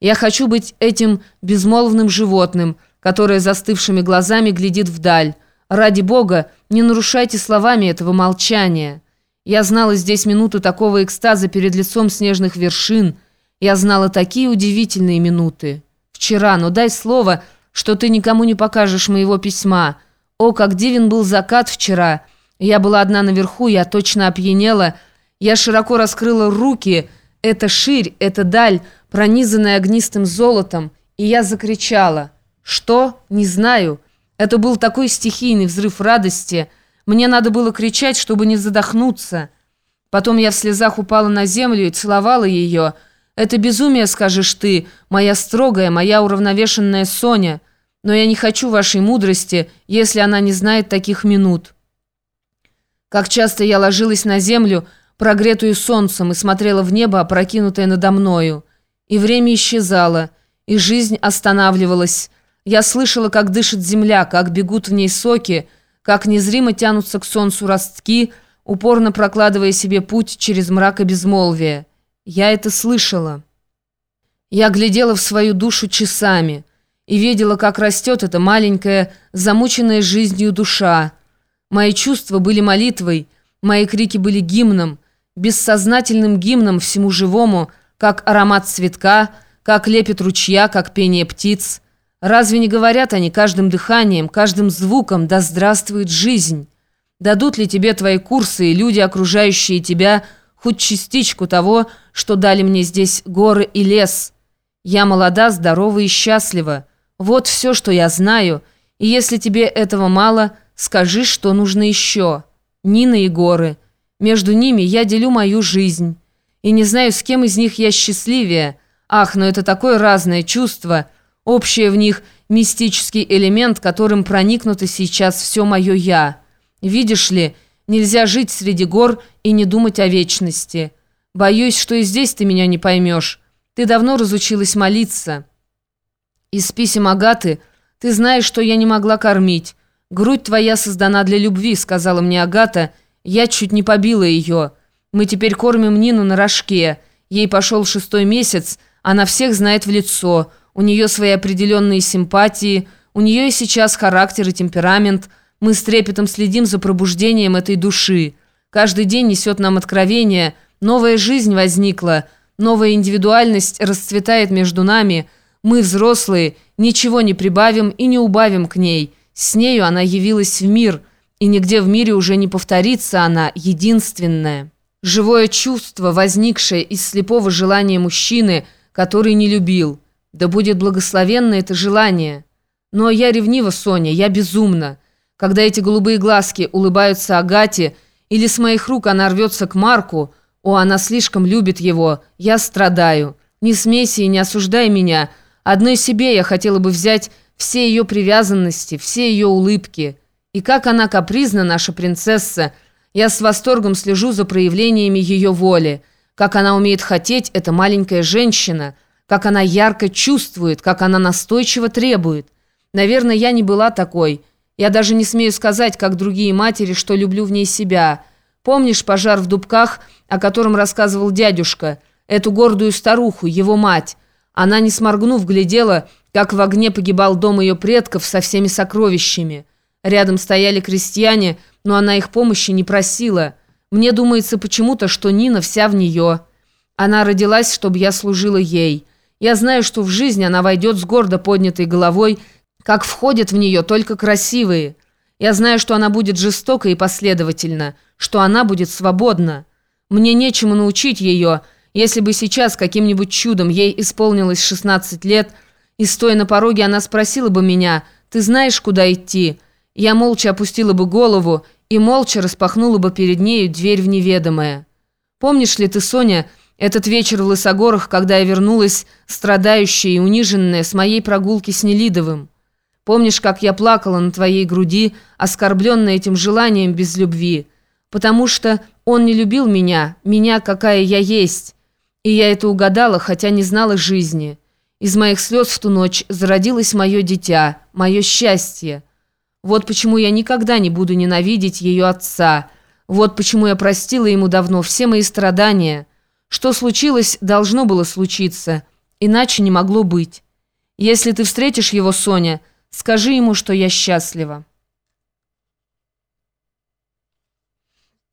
Я хочу быть этим безмолвным животным, которое застывшими глазами глядит вдаль. Ради Бога, не нарушайте словами этого молчания. Я знала здесь минуту такого экстаза перед лицом снежных вершин. Я знала такие удивительные минуты. Вчера, но дай слово, что ты никому не покажешь моего письма. О, как дивен был закат вчера. Я была одна наверху, я точно опьянела. Я широко раскрыла руки. Это ширь, это даль, пронизанная огнистым золотом. И я закричала. Что? Не знаю. Это был такой стихийный взрыв радости. Мне надо было кричать, чтобы не задохнуться. Потом я в слезах упала на землю и целовала ее. Это безумие, скажешь ты, моя строгая, моя уравновешенная Соня. Но я не хочу вашей мудрости, если она не знает таких минут. Как часто я ложилась на землю, прогретую солнцем, и смотрела в небо, опрокинутое надо мною. И время исчезало, и жизнь останавливалась. Я слышала, как дышит земля, как бегут в ней соки, как незримо тянутся к солнцу ростки, упорно прокладывая себе путь через мрак и безмолвие. Я это слышала. Я глядела в свою душу часами и видела, как растет эта маленькая, замученная жизнью душа. Мои чувства были молитвой, мои крики были гимном, бессознательным гимном всему живому, как аромат цветка, как лепет ручья, как пение птиц. Разве не говорят они каждым дыханием, каждым звуком «Да здравствует жизнь»? Дадут ли тебе твои курсы и люди, окружающие тебя, хоть частичку того, что дали мне здесь горы и лес? Я молода, здорова и счастлива. Вот все, что я знаю, и если тебе этого мало, скажи, что нужно еще. Нина и горы. Между ними я делю мою жизнь. И не знаю, с кем из них я счастливее. Ах, но это такое разное чувство. Общее в них мистический элемент, которым проникнуто сейчас все мое «я». Видишь ли, нельзя жить среди гор и не думать о вечности. Боюсь, что и здесь ты меня не поймешь. Ты давно разучилась молиться. Из писем Агаты ты знаешь, что я не могла кормить. Грудь твоя создана для любви, сказала мне Агата, — я чуть не побила ее. Мы теперь кормим Нину на рожке. Ей пошел шестой месяц, она всех знает в лицо. У нее свои определенные симпатии, у нее и сейчас характер и темперамент. Мы с трепетом следим за пробуждением этой души. Каждый день несет нам откровение. Новая жизнь возникла, новая индивидуальность расцветает между нами. Мы, взрослые, ничего не прибавим и не убавим к ней. С нею она явилась в мир – и нигде в мире уже не повторится она, единственная. Живое чувство, возникшее из слепого желания мужчины, который не любил. Да будет благословенно это желание. Но я ревнива, Соня, я безумна. Когда эти голубые глазки улыбаются Агате, или с моих рук она рвется к Марку, о, она слишком любит его, я страдаю. Не смейся и не осуждай меня. Одной себе я хотела бы взять все ее привязанности, все ее улыбки». И как она капризна, наша принцесса. Я с восторгом слежу за проявлениями ее воли. Как она умеет хотеть, эта маленькая женщина. Как она ярко чувствует, как она настойчиво требует. Наверное, я не была такой. Я даже не смею сказать, как другие матери, что люблю в ней себя. Помнишь пожар в Дубках, о котором рассказывал дядюшка? Эту гордую старуху, его мать. Она, не сморгнув, глядела, как в огне погибал дом ее предков со всеми сокровищами. Рядом стояли крестьяне, но она их помощи не просила. Мне думается почему-то, что Нина вся в нее. Она родилась, чтобы я служила ей. Я знаю, что в жизнь она войдет с гордо поднятой головой, как входят в нее только красивые. Я знаю, что она будет жестока и последовательна, что она будет свободна. Мне нечему научить ее, если бы сейчас каким-нибудь чудом ей исполнилось 16 лет, и стоя на пороге она спросила бы меня, «Ты знаешь, куда идти?» Я молча опустила бы голову и молча распахнула бы перед нею дверь в неведомое. Помнишь ли ты, Соня, этот вечер в Лысогорах, когда я вернулась, страдающая и униженная, с моей прогулки с Нелидовым? Помнишь, как я плакала на твоей груди, оскорбленная этим желанием без любви? Потому что он не любил меня, меня, какая я есть. И я это угадала, хотя не знала жизни. Из моих слез в ту ночь зародилось мое дитя, мое счастье. Вот почему я никогда не буду ненавидеть ее отца. Вот почему я простила ему давно все мои страдания. Что случилось, должно было случиться. Иначе не могло быть. Если ты встретишь его, Соня, скажи ему, что я счастлива».